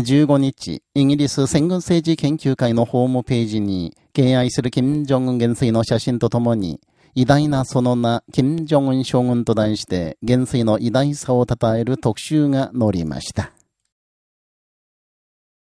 15日、イギリス戦軍政治研究会のホームページに、敬愛する金正恩元帥の写真とともに、偉大なその名、金正恩将軍と題して、元帥の偉大さを称える特集が載りました。